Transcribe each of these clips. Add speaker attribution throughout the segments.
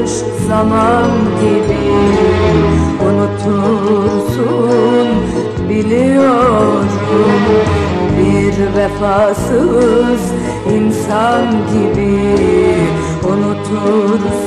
Speaker 1: kalmış zaman gibi Unutursun biliyorum Bir vefasız insan gibi Unutursun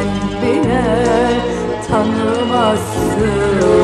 Speaker 1: kalbine tanımazsın